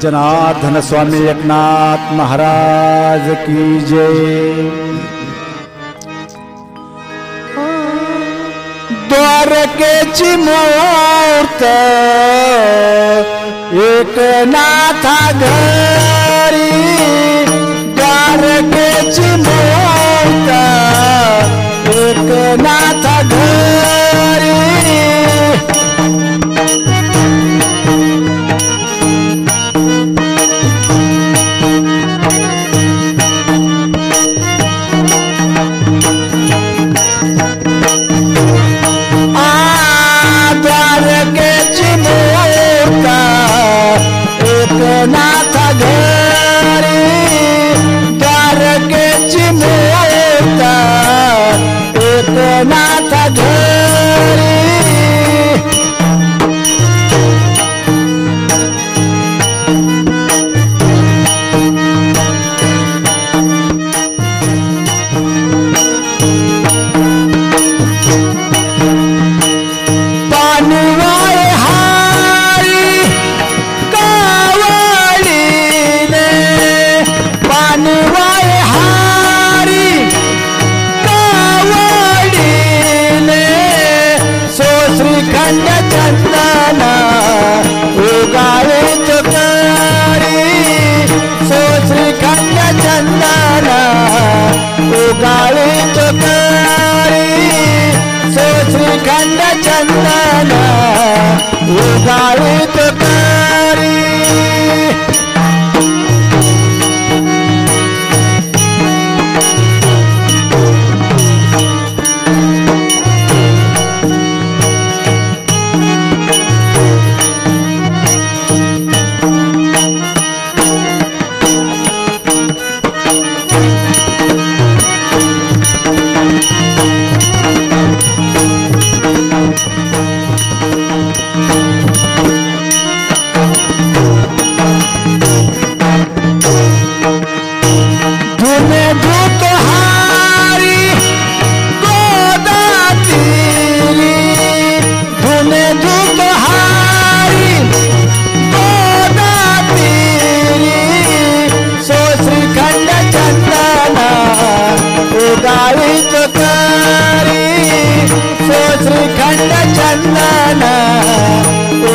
जनार्दन स्वामी एकनाथ महाराज की जय। द्वार के चिमूर्त एक नाथ घरी। उगावे तुकारी सो श्रीखंड चंदना. उगावे तुकारी सो श्रीखंड चंदना. उगावे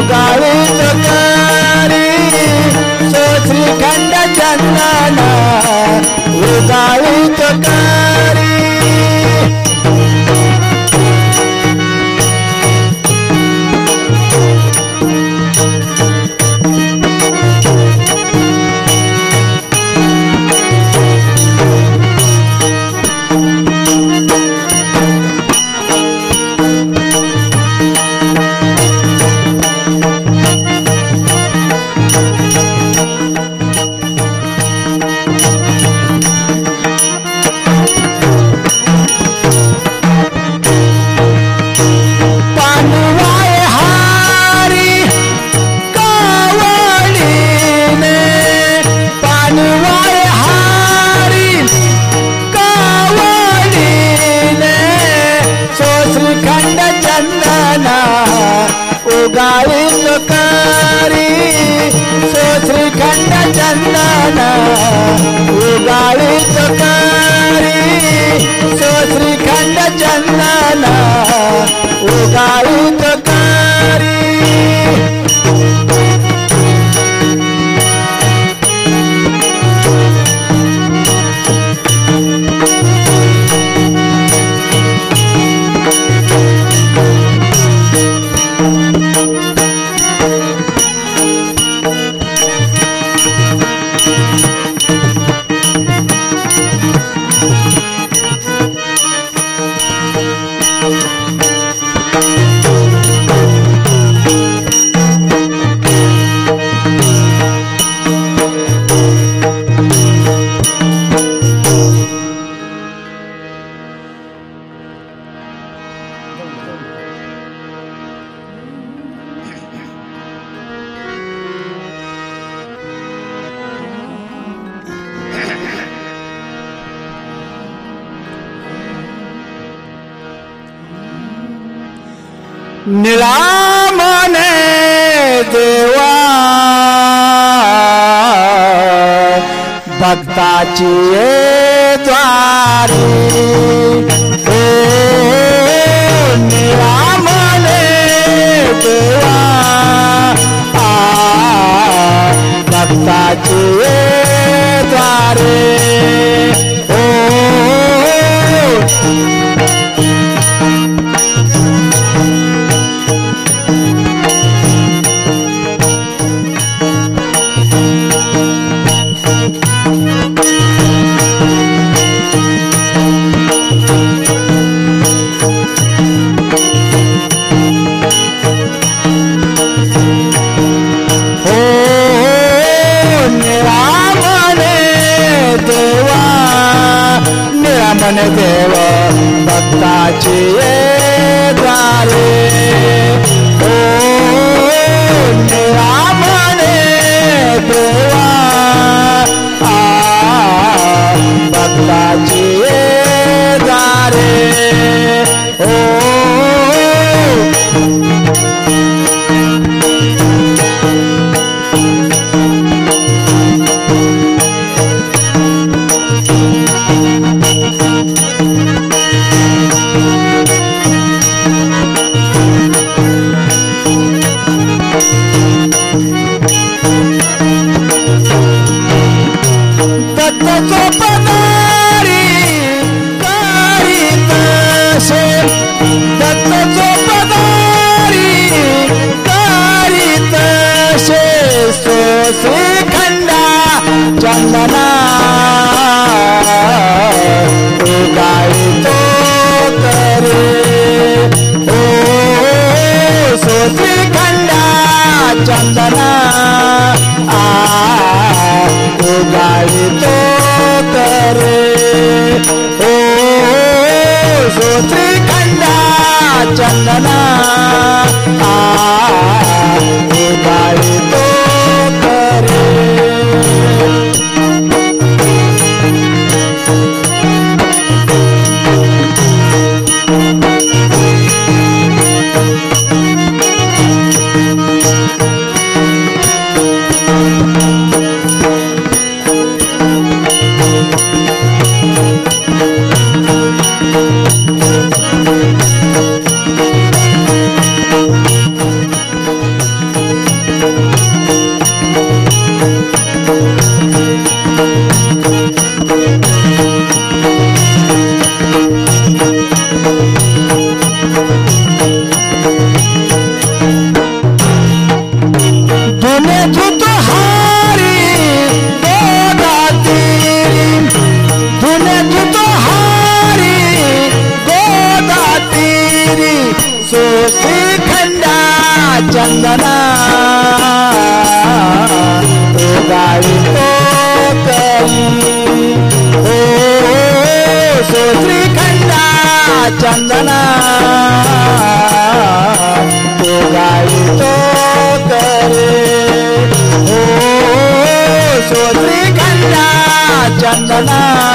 उगावी तुकारी सो श्रीखंड चंदना उगावी तुकारी उगावी तुकारी सो श्रीखंड चंदना उगावी तुकारी सो श्रीखंड चंदना उगावी तुकारी निलामने देवा। भक्ताची निरामने देव भक्ताची द्वारे। ओ निरामने देवा चंदना। तो करे ओ सो श्रीखंडा चंदना। आ, गाई तो करे ओ सोत्री खंडा चंदना। सोसी खंडा चंदना। गाड़ी तो करी। ओ सोत्री खंडा चंदना। गाड़ी तो करे। ओ सोत्री खंडा चंदना।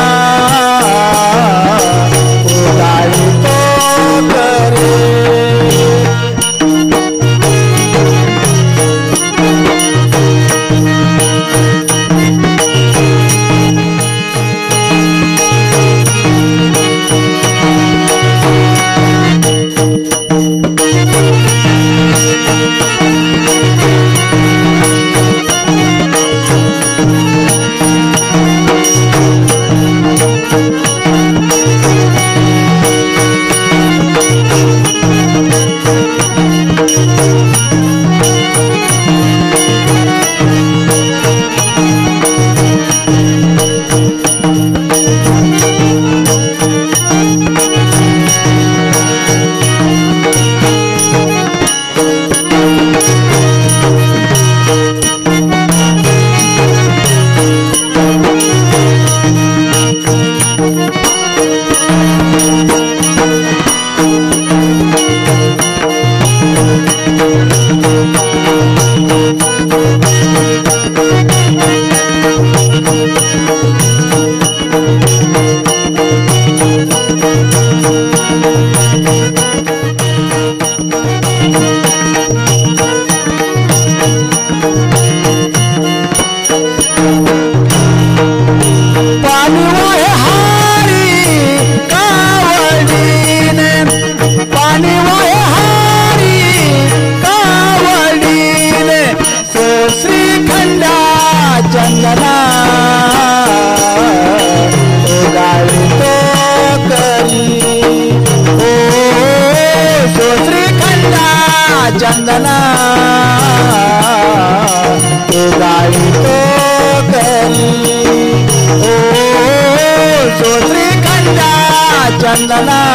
ओ श्रीखंडा चंदना